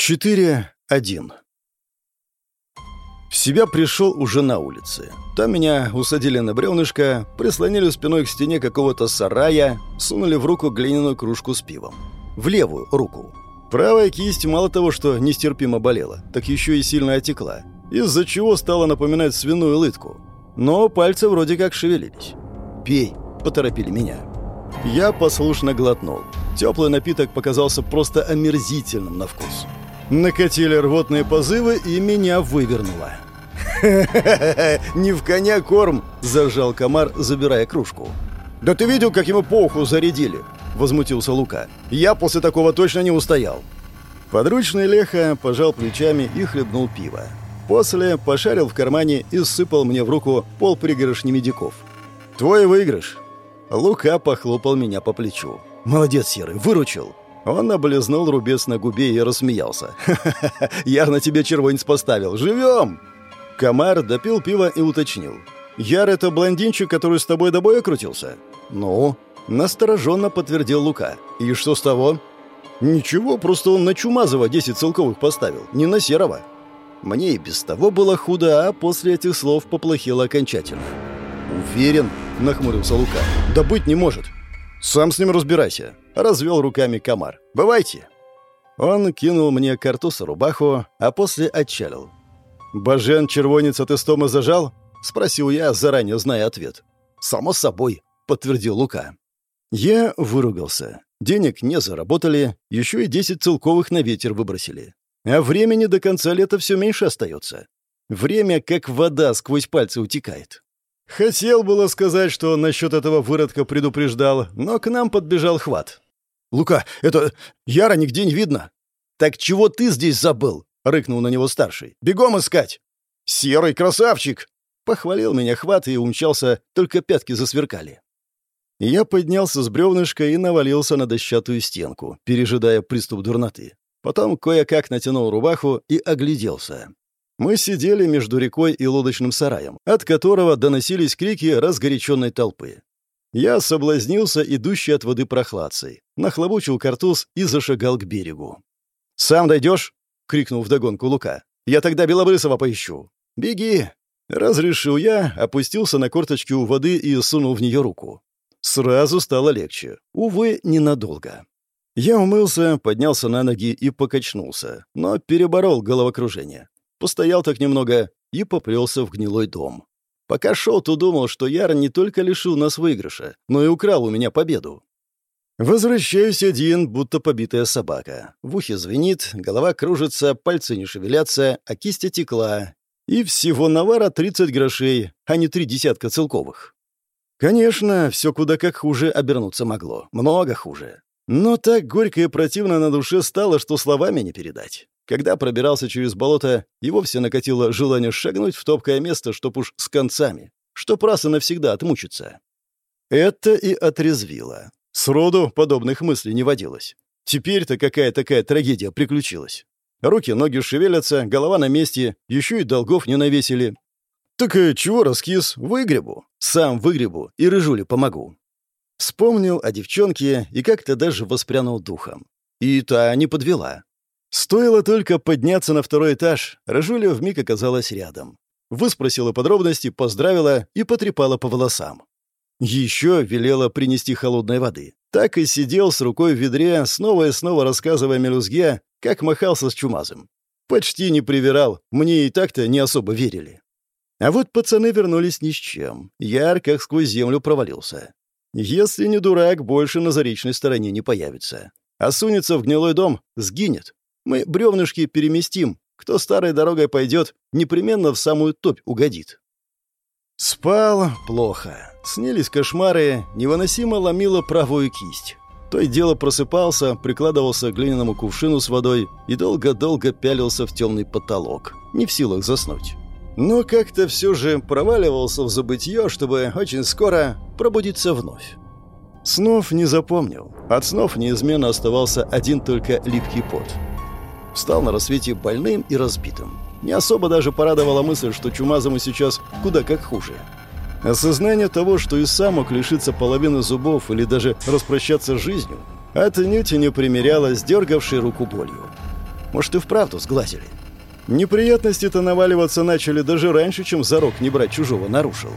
4.1 В себя пришел уже на улице. Там меня усадили на бревнышко, прислонили спиной к стене какого-то сарая, сунули в руку глиняную кружку с пивом. В левую руку. Правая кисть мало того, что нестерпимо болела, так еще и сильно отекла, из-за чего стала напоминать свиную лытку. Но пальцы вроде как шевелились. «Пей», — поторопили меня. Я послушно глотнул. Теплый напиток показался просто омерзительным на вкус. Накатили рвотные позывы, и меня вывернуло. не в коня корм!» – зажал комар, забирая кружку. «Да ты видел, как ему по уху зарядили?» – возмутился Лука. «Я после такого точно не устоял». Подручный Леха пожал плечами и хлебнул пиво. После пошарил в кармане и сыпал мне в руку пол пригоршни медиков. «Твой выигрыш!» Лука похлопал меня по плечу. «Молодец, Серый, выручил!» Он облизнул рубец на губе и рассмеялся. «Ха-ха-ха! Я на тебе червонец поставил! Живем!» Комар допил пиво и уточнил. «Яр — это блондинчик, который с тобой до боя крутился?» «Ну?» — настороженно подтвердил Лука. «И что с того?» «Ничего, просто он на Чумазова 10 целковых поставил, не на Серого». Мне и без того было худо, а после этих слов поплохело окончательно. «Уверен?» — нахмурился Лука. «Да быть не может. Сам с ним разбирайся. — развел руками комар. «Бывайте!» Он кинул мне картуз рубаху, а после отчалил. «Бажен червонец от истома зажал?» — спросил я, заранее зная ответ. «Само собой», — подтвердил Лука. Я выругался. Денег не заработали, еще и десять целковых на ветер выбросили. А времени до конца лета все меньше остается. Время, как вода, сквозь пальцы утекает. Хотел было сказать, что насчет этого выродка предупреждал, но к нам подбежал хват. «Лука, это... Яра нигде не видно». «Так чего ты здесь забыл?» — рыкнул на него старший. «Бегом искать!» «Серый красавчик!» — похвалил меня хват и умчался, только пятки засверкали. Я поднялся с бревнышка и навалился на дощатую стенку, пережидая приступ дурноты. Потом кое-как натянул рубаху и огляделся. Мы сидели между рекой и лодочным сараем, от которого доносились крики разгоряченной толпы. Я соблазнился идущей от воды прохладцей, нахлобучил картуз и зашагал к берегу. «Сам дойдешь?» — крикнул вдогонку Лука. «Я тогда Белобрысова поищу». «Беги!» — разрешил я, опустился на корточки у воды и сунул в нее руку. Сразу стало легче. Увы, ненадолго. Я умылся, поднялся на ноги и покачнулся, но переборол головокружение. Постоял так немного и поплелся в гнилой дом. Пока шел, то думал, что Яр не только лишил нас выигрыша, но и украл у меня победу. Возвращаюсь один, будто побитая собака. В ухе звенит, голова кружится, пальцы не шевелятся, а кисть отекла. И всего навара 30 грошей, а не три десятка целковых. Конечно, все куда как хуже обернуться могло. Много хуже. Но так горько и противно на душе стало, что словами не передать. Когда пробирался через болото, и вовсе накатило желание шагнуть в топкое место, чтоб уж с концами, чтоб раз и навсегда отмучиться. Это и отрезвило. Сроду подобных мыслей не водилось. Теперь-то какая такая трагедия приключилась. Руки, ноги шевелятся, голова на месте, еще и долгов не навесили. Так и чего раскис? Выгребу. Сам выгребу и рыжуле помогу. Вспомнил о девчонке и как-то даже воспрянул духом. И та не подвела. Стоило только подняться на второй этаж, Рыжуля вмиг оказалась рядом. Выспросила подробности, поздравила и потрепала по волосам. Еще велела принести холодной воды. Так и сидел с рукой в ведре, снова и снова рассказывая мелюзге, как махался с чумазом. Почти не привирал, мне и так-то не особо верили. А вот пацаны вернулись ни с чем. Яр как сквозь землю провалился. Если не дурак, больше на заречной стороне не появится. А сунется в гнилой дом, сгинет. Мы бревнышки переместим. Кто старой дорогой пойдет, непременно в самую топь угодит. Спал плохо. Снились кошмары, невыносимо ломило правую кисть. То и дело просыпался, прикладывался к глиняному кувшину с водой и долго-долго пялился в темный потолок, не в силах заснуть. Но как-то все же проваливался в забытье, чтобы очень скоро пробудиться вновь. Снов не запомнил. От снов неизменно оставался один только липкий пот. Встал на рассвете больным и разбитым. Не особо даже порадовала мысль, что чумазому сейчас куда как хуже. Осознание того, что и сам мог лишиться половины зубов или даже распрощаться с жизнью, отнюдь не примеряло с руку болью. Может, и вправду сглазили. Неприятности-то наваливаться начали даже раньше, чем зарок не брать чужого нарушил.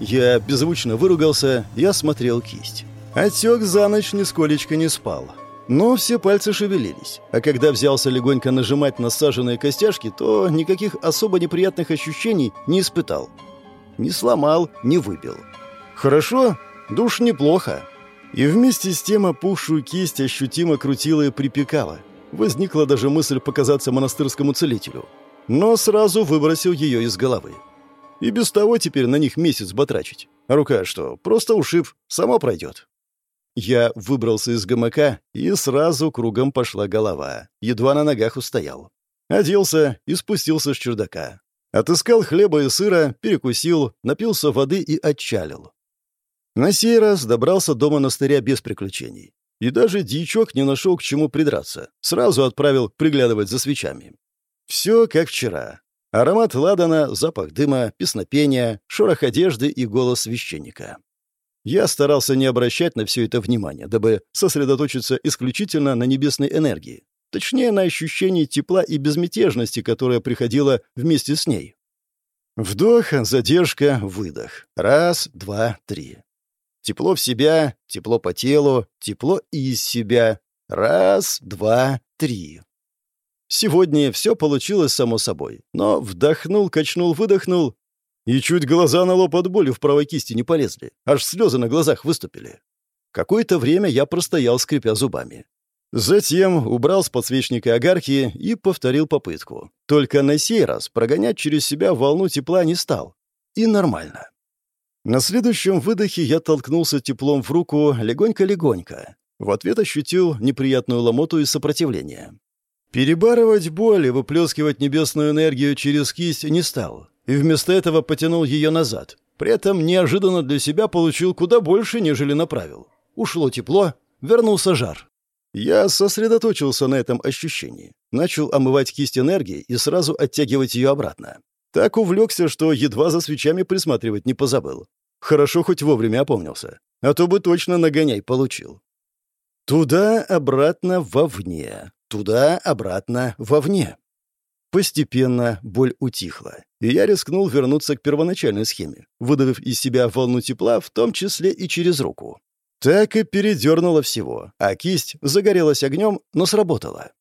Я беззвучно выругался и осмотрел кисть. Отек за ночь нисколечко не спал. Но все пальцы шевелились, а когда взялся легонько нажимать на саженные костяшки, то никаких особо неприятных ощущений не испытал. Не сломал, не выбил. Хорошо, душ неплохо. И вместе с тем опухшую кисть ощутимо крутила и припекала. Возникла даже мысль показаться монастырскому целителю. Но сразу выбросил ее из головы. И без того теперь на них месяц батрачить. Рука что, просто ушиб, само пройдет. Я выбрался из гамака, и сразу кругом пошла голова. Едва на ногах устоял. Оделся и спустился с чердака. Отыскал хлеба и сыра, перекусил, напился воды и отчалил. На сей раз добрался до монастыря без приключений. И даже дьячок не нашел к чему придраться. Сразу отправил приглядывать за свечами. Все как вчера. Аромат ладана, запах дыма, песнопения, шорох одежды и голос священника. Я старался не обращать на все это внимания, дабы сосредоточиться исключительно на небесной энергии. Точнее, на ощущении тепла и безмятежности, которая приходила вместе с ней. Вдох, задержка, выдох. Раз, два, три. Тепло в себя, тепло по телу, тепло из себя. Раз, два, три. Сегодня все получилось само собой. Но вдохнул, качнул, выдохнул. И чуть глаза на лоб от боли в правой кисти не полезли. Аж слезы на глазах выступили. Какое-то время я простоял, скрипя зубами. Затем убрал с подсвечника огарки и повторил попытку. Только на сей раз прогонять через себя волну тепла не стал. И нормально. На следующем выдохе я толкнулся теплом в руку легонько-легонько. В ответ ощутил неприятную ломоту и сопротивление. Перебарывать боль и выплескивать небесную энергию через кисть не стал, и вместо этого потянул ее назад. При этом неожиданно для себя получил куда больше, нежели направил. Ушло тепло, вернулся жар. Я сосредоточился на этом ощущении. Начал омывать кисть энергией и сразу оттягивать ее обратно. Так увлекся, что едва за свечами присматривать не позабыл. Хорошо хоть вовремя опомнился. А то бы точно нагоняй получил. Туда-обратно вовне. Туда-обратно вовне. Постепенно боль утихла, и я рискнул вернуться к первоначальной схеме, выдавив из себя волну тепла, в том числе и через руку. Так и передернуло всего, а кисть загорелась огнем, но сработала.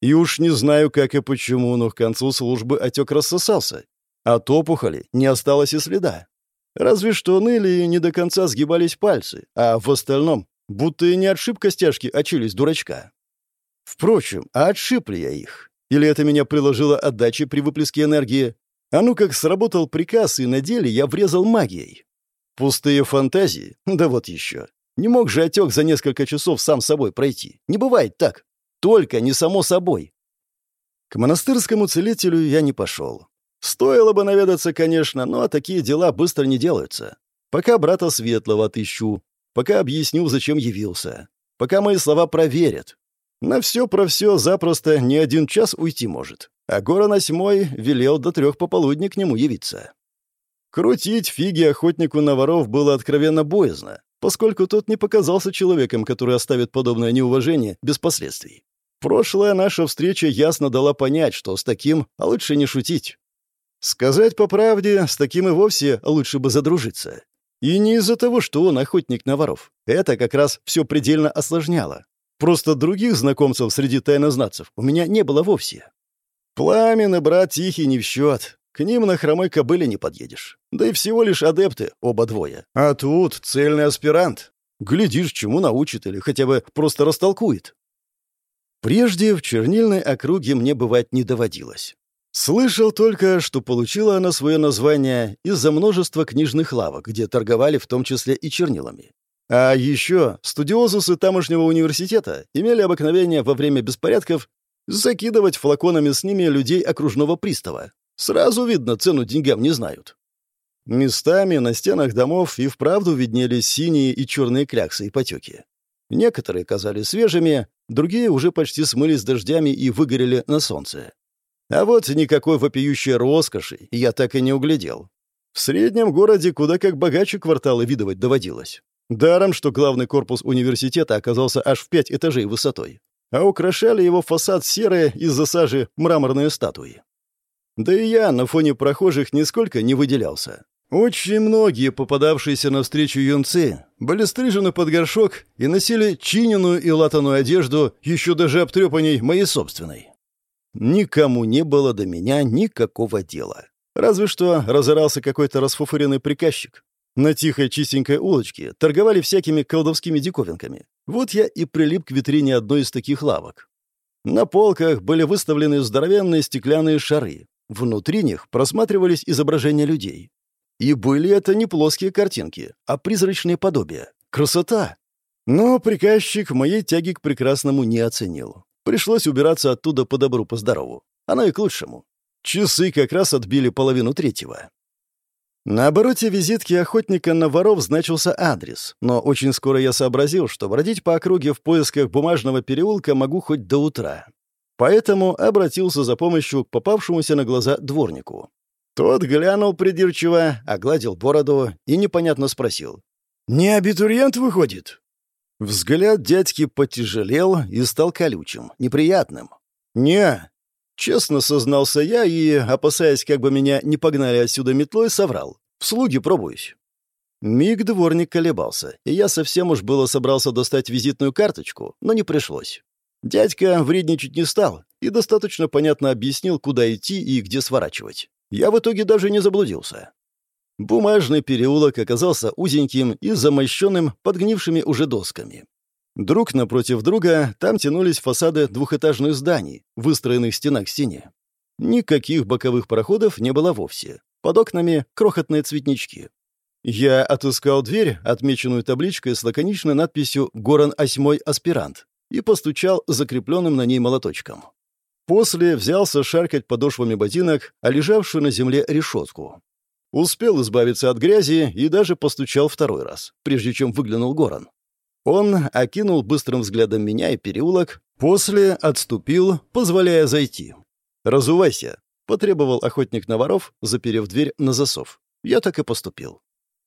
И уж не знаю, как и почему, но к концу службы отек рассосался, от опухоли не осталось и следа. Разве что ныли и не до конца сгибались пальцы, а в остальном будто и не отшиб костяшки, а челюсть дурачка. Впрочем, а отшиб ли я их? Или это меня приложило отдачи при выплеске энергии? А ну как сработал приказ, и на деле я врезал магией. Пустые фантазии? Да вот еще. Не мог же отек за несколько часов сам собой пройти. Не бывает так. Только не само собой. К монастырскому целителю я не пошел. Стоило бы наведаться, конечно, но такие дела быстро не делаются. Пока брата Светлого отыщу, пока объясню, зачем явился, пока мои слова проверят. На все про все запросто не один час уйти может. А Горан Осьмой велел до трех пополудни к нему явиться. Крутить фиги охотнику на воров было откровенно боязно, поскольку тот не показался человеком, который оставит подобное неуважение без последствий. Прошлая наша встреча ясно дала понять, что с таким а лучше не шутить. Сказать по правде, с таким и вовсе лучше бы задружиться. И не из-за того, что он охотник на воров. Это как раз все предельно осложняло. Просто других знакомцев среди тайнознатцев у меня не было вовсе. Пламен и брат Тихий не в счет. К ним на хромой кобыле не подъедешь. Да и всего лишь адепты, оба двое. А тут цельный аспирант. Глядишь, чему научит или хотя бы просто растолкует. Прежде в чернильной округе мне бывать не доводилось. Слышал только, что получила она свое название из-за множества книжных лавок, где торговали в том числе и чернилами. А еще студиозусы тамошнего университета имели обыкновение во время беспорядков закидывать флаконами с ними людей окружного пристава. Сразу видно, цену деньгам не знают. Местами на стенах домов и вправду виднелись синие и черные кляксы и потеки. Некоторые казались свежими, другие уже почти смылись дождями и выгорели на солнце. А вот никакой вопиющей роскоши я так и не углядел. В среднем городе куда как богаче кварталы видывать доводилось. Даром, что главный корпус университета оказался аж в пять этажей высотой. а украшали его фасад серые из-за сажи мраморные статуи. Да и я на фоне прохожих нисколько не выделялся. Очень многие попадавшиеся навстречу юнцы были стрижены под горшок и носили чиненную и латаную одежду, еще даже обтрепанней моей собственной. Никому не было до меня никакого дела. Разве что разорался какой-то расфуфыренный приказчик. На тихой чистенькой улочке торговали всякими колдовскими диковинками. Вот я и прилип к витрине одной из таких лавок. На полках были выставлены здоровенные стеклянные шары. Внутри них просматривались изображения людей. И были это не плоские картинки, а призрачные подобия. Красота! Но приказчик моей тяги к прекрасному не оценил. Пришлось убираться оттуда по добру, по здорову. Оно и к лучшему. Часы как раз отбили половину третьего. На обороте визитки охотника на воров значился адрес, но очень скоро я сообразил, что бродить по округе в поисках бумажного переулка могу хоть до утра. Поэтому обратился за помощью к попавшемуся на глаза дворнику. Тот глянул придирчиво, огладил бороду и непонятно спросил. «Не абитуриент выходит?» Взгляд дядьки потяжелел и стал колючим, неприятным. «Не». Честно сознался я и, опасаясь, как бы меня не погнали отсюда метлой, соврал. «В слуги пробуюсь». Миг дворник колебался, и я совсем уж было собрался достать визитную карточку, но не пришлось. Дядька вредничать не стал и достаточно понятно объяснил, куда идти и где сворачивать. Я в итоге даже не заблудился. Бумажный переулок оказался узеньким и замощенным подгнившими уже досками. Друг напротив друга там тянулись фасады двухэтажных зданий, выстроенных стена к стене. Никаких боковых проходов не было вовсе. Под окнами крохотные цветнички. Я отыскал дверь, отмеченную табличкой с лаконичной надписью «Горан Осьмой Аспирант», и постучал закрепленным на ней молоточком. После взялся шаркать подошвами ботинок, а лежавшую на земле решетку. Успел избавиться от грязи и даже постучал второй раз, прежде чем выглянул Горан. Он окинул быстрым взглядом меня и переулок, после отступил, позволяя зайти. «Разувайся», — потребовал охотник на воров, заперев дверь на засов. Я так и поступил.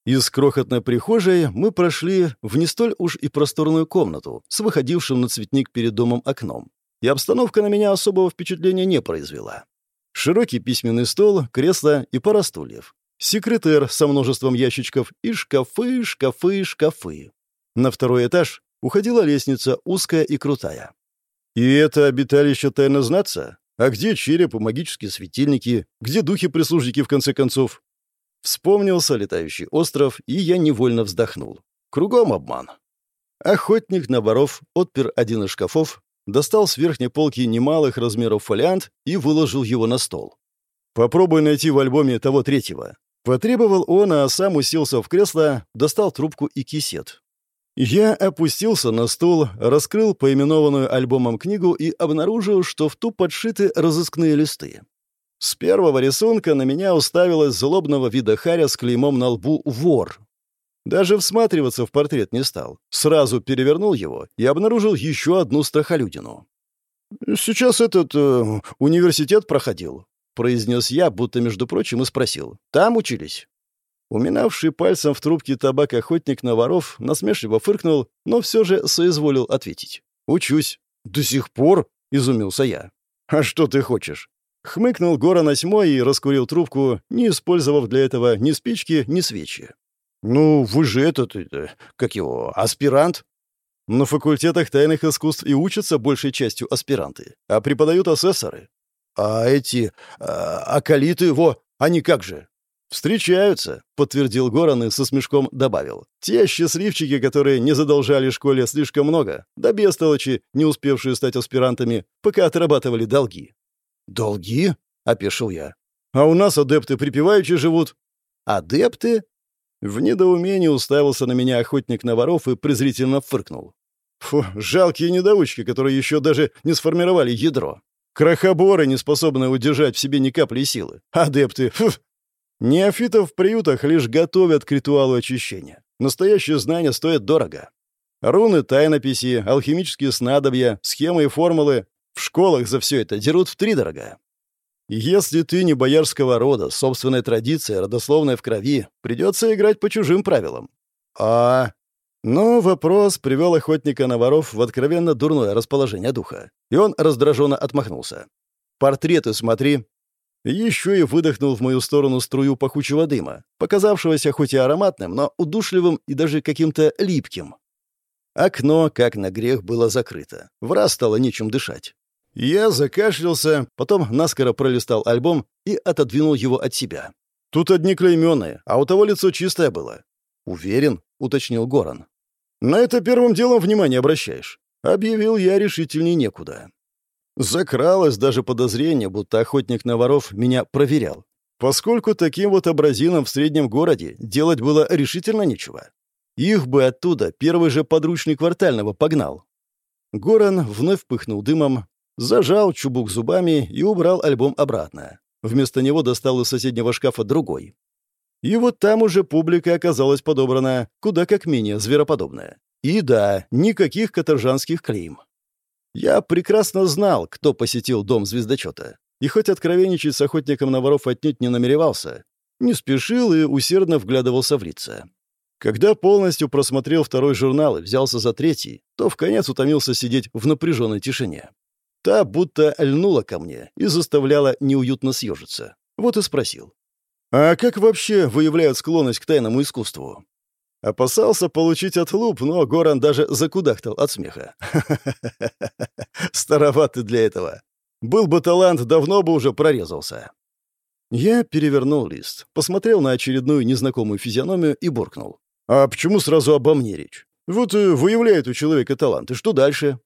Из крохотной прихожей мы прошли в не столь уж и просторную комнату с выходившим на цветник перед домом окном, и обстановка на меня особого впечатления не произвела. Широкий письменный стол, кресло и пара стульев. Секретер со множеством ящичков и шкафы, шкафы, шкафы. На второй этаж уходила лестница, узкая и крутая. И это обиталище тайно знаться? А где череп и магические светильники? Где духи-прислужники, в конце концов? Вспомнился летающий остров, и я невольно вздохнул. Кругом обман. Охотник на воров отпер один из шкафов, достал с верхней полки немалых размеров фолиант и выложил его на стол. «Попробуй найти в альбоме того третьего». Потребовал он, а сам уселся в кресло, достал трубку и кисет. Я опустился на стул, раскрыл поименованную альбомом книгу и обнаружил, что в ту подшиты разыскные листы. С первого рисунка на меня уставилась злобного вида харя с клеймом на лбу «Вор». Даже всматриваться в портрет не стал. Сразу перевернул его и обнаружил еще одну страхолюдину. «Сейчас этот э, университет проходил», — произнес я, будто, между прочим, и спросил. «Там учились?» Уминавший пальцем в трубке табак охотник на воров насмешливо фыркнул, но все же соизволил ответить. «Учусь». «До сих пор?» — изумился я. «А что ты хочешь?» Хмыкнул Горан Осьмой и раскурил трубку, не использовав для этого ни спички, ни свечи. «Ну, вы же этот, это, как его, аспирант?» «На факультетах тайных искусств и учатся большей частью аспиранты, а преподают асессоры. А эти, а, акалиты, во, они как же?» «Встречаются», — подтвердил Горан и со смешком добавил. «Те счастливчики, которые не задолжали школе слишком много, да бестолочи, не успевшие стать аспирантами, пока отрабатывали долги». «Долги?» — опешил я. «А у нас адепты припеваючи живут». «Адепты?» В недоумении уставился на меня охотник на воров и презрительно фыркнул. Фу, жалкие недоучки, которые еще даже не сформировали ядро. Крохоборы, не способные удержать в себе ни капли силы. Адепты, фу. Неофитов в приютах лишь готовят к ритуалу очищения. Настоящее знание стоит дорого. Руны, тайнописи, алхимические снадобья, схемы и формулы в школах за все это дерут втридорога. Если ты не боярского рода, собственной традиции, родословной в крови, придется играть по чужим правилам. А... Но вопрос привел охотника на воров в откровенно дурное расположение духа, и он раздраженно отмахнулся. «Портреты смотри». Еще и выдохнул в мою сторону струю пахучего дыма, показавшегося хоть и ароматным, но удушливым и даже каким-то липким. Окно, как на грех, было закрыто. В раз стало нечем дышать. Я закашлялся, потом наскоро пролистал альбом и отодвинул его от себя. Тут одни клейменные, а у того лицо чистое было. «Уверен?» — уточнил Горан. «На это первым делом внимание обращаешь». Объявил я решительней некуда. Закралось даже подозрение, будто охотник на воров меня проверял. Поскольку таким вот образином в среднем городе делать было решительно нечего. Их бы оттуда первый же подручный квартального погнал. Горан вновь пыхнул дымом, зажал чубук зубами и убрал альбом обратно. Вместо него достал из соседнего шкафа другой. И вот там уже публика оказалась подобрана куда как менее звероподобная. И да, никаких каторжанских клейм. Я прекрасно знал, кто посетил дом звездочета. И хоть откровенничать с охотником на воров отнюдь не намеревался, не спешил и усердно вглядывался в лица. Когда полностью просмотрел второй журнал и взялся за третий, то в конец утомился сидеть в напряженной тишине. Та будто льнула ко мне и заставляла неуютно съежиться. Вот и спросил. А как вообще выявляют склонность к тайному искусству? Опасался получить отлуп, но Горан даже закудахтал от смеха. Староват для этого. Был бы талант, давно бы уже прорезался. Я перевернул лист, посмотрел на очередную незнакомую физиономию и буркнул. «А почему сразу обо мне речь? Вот выявляет у человека талант, и что дальше?»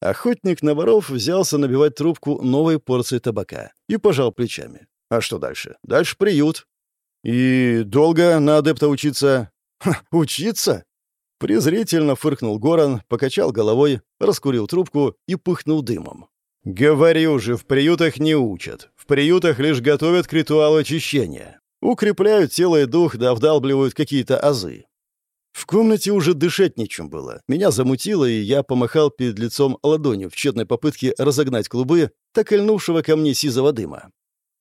Охотник на воров взялся набивать трубку новой порции табака и пожал плечами. А что дальше? Дальше приют. И долго на адепта учиться? Учиться? Презрительно фыркнул Горан, покачал головой, раскурил трубку и пыхнул дымом. «Говорю же, в приютах не учат. В приютах лишь готовят к ритуалу очищения. Укрепляют тело и дух, да вдалбливают какие-то азы. В комнате уже дышать нечем было. Меня замутило, и я помахал перед лицом ладонью в тщетной попытке разогнать клубы, так и льнувшего ко мне сизого дыма.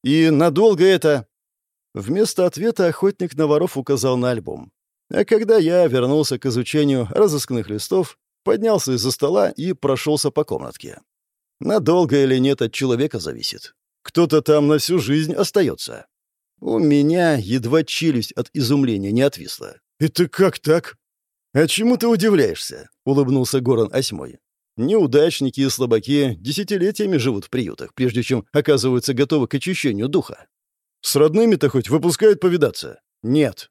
«И надолго это...» Вместо ответа охотник на воров указал на альбом. А когда я вернулся к изучению разыскных листов, поднялся из-за стола и прошелся по комнатке. Надолго или нет от человека зависит. Кто-то там на всю жизнь остается. У меня едва челюсть от изумления не отвисла. «Это как так?» «А чему ты удивляешься?» — улыбнулся Горан Осьмой. Неудачники и слабаки десятилетиями живут в приютах, прежде чем оказываются готовы к очищению духа. С родными-то хоть выпускают повидаться? Нет.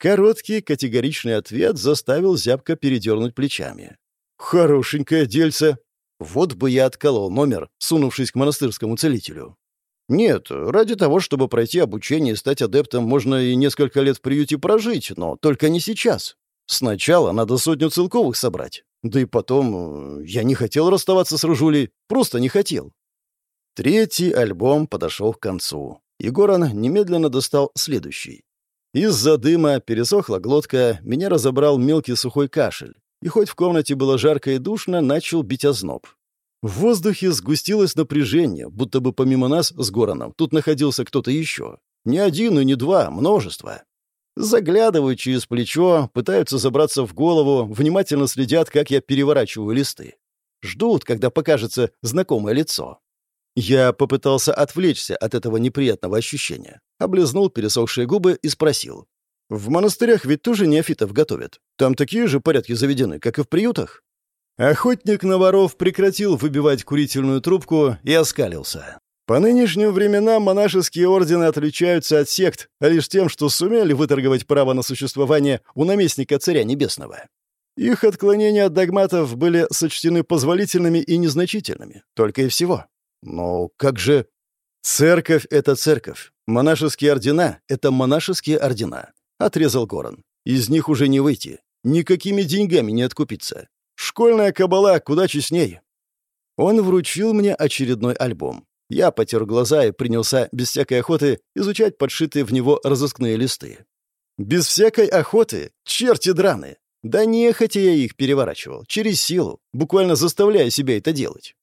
Короткий категоричный ответ заставил зябко передернуть плечами. Хорошенькое дельце. Вот бы я отколол номер, сунувшись к монастырскому целителю. Нет, ради того, чтобы пройти обучение и стать адептом, можно и несколько лет в приюте прожить, но только не сейчас. Сначала надо сотню целковых собрать. Да и потом, э, я не хотел расставаться с Ружулей, просто не хотел. Третий альбом подошел к концу. Егоран немедленно достал следующий. Из-за дыма пересохла глотка, меня разобрал мелкий сухой кашель. И хоть в комнате было жарко и душно, начал бить озноб. В воздухе сгустилось напряжение, будто бы помимо нас с Гораном тут находился кто-то еще. Не один и не два, множество. Заглядывают через плечо, пытаются забраться в голову, внимательно следят, как я переворачиваю листы. Ждут, когда покажется знакомое лицо. Я попытался отвлечься от этого неприятного ощущения. Облизнул пересохшие губы и спросил. «В монастырях ведь тоже неофитов готовят. Там такие же порядки заведены, как и в приютах?» Охотник на воров прекратил выбивать курительную трубку и оскалился. По нынешним временам монашеские ордены отличаются от сект лишь тем, что сумели выторговать право на существование у наместника Царя Небесного. Их отклонения от догматов были сочтены позволительными и незначительными, только и всего. Но как же... Церковь — это церковь. Монашеские ордена — это монашеские ордена. Отрезал Горан. Из них уже не выйти. Никакими деньгами не откупиться. Школьная кабала куда честней. Он вручил мне очередной альбом. Я потер глаза и принялся без всякой охоты изучать подшитые в него разыскные листы. Без всякой охоты? Черти драны! Да нехотя я их переворачивал, через силу, буквально заставляя себя это делать.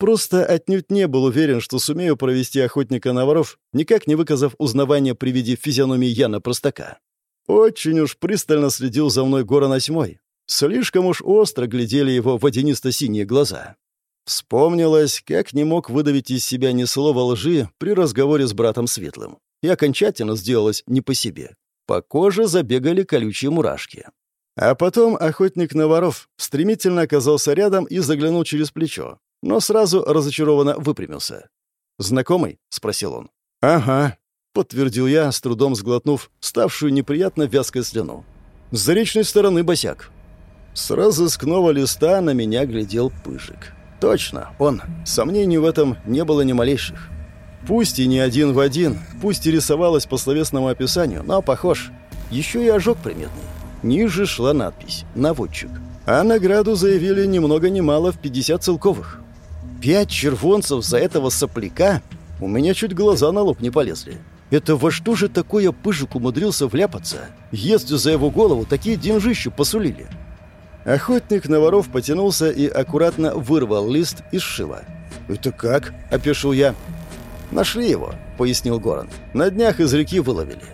Просто отнюдь не был уверен, что сумею провести охотника на воров, никак не выказав узнавания при виде физиономии Яна Простака. Очень уж пристально следил за мной Горан Осьмой, Слишком уж остро глядели его водянисто-синие глаза. Вспомнилось, как не мог выдавить из себя ни слова лжи при разговоре с братом Светлым. И окончательно сделалось не по себе. По коже забегали колючие мурашки. А потом охотник на воров стремительно оказался рядом и заглянул через плечо, но сразу разочарованно выпрямился. «Знакомый?» — спросил он. «Ага», — подтвердил я, с трудом сглотнув ставшую неприятно вязкой слюну. «С заречной стороны босяк». С разыскного листа на меня глядел Пыжик. Точно, он. Сомнений в этом не было ни малейших. Пусть и не один в один, пусть и рисовалось по словесному описанию, но похож. Еще и ожог приметный. Ниже шла надпись «Наводчик». А награду заявили ни много ни мало в 50 целковых. Пять червонцев за этого сопляка? У меня чуть глаза на лоб не полезли. Это во что же такое Пыжик умудрился вляпаться, если за его голову такие деньжищу посулили? Охотник на воров потянулся и аккуратно вырвал лист из шива. «Это как?» – опешил я. «Нашли его», – пояснил Горан. «На днях из реки выловили».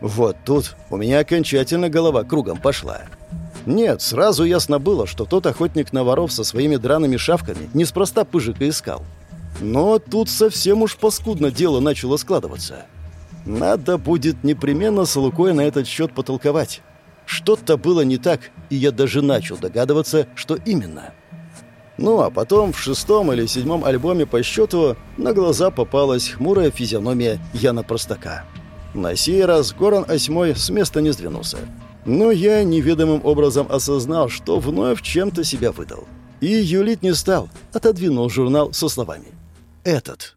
Вот тут у меня окончательно голова кругом пошла. Нет, сразу ясно было, что тот охотник на воров со своими драными шавками неспроста пыжика искал. Но тут совсем уж паскудно дело начало складываться. Надо будет непременно с Лукой на этот счет потолковать. Что-то было не так, и я даже начал догадываться, что именно. Ну а потом в шестом или седьмом альбоме по счету на глаза попалась хмурая физиономия Яна Простака. На сей раз Горан Осьмой с места не сдвинулся. Но я неведомым образом осознал, что вновь чем-то себя выдал. И юлить не стал, отодвинул журнал со словами. «Этот».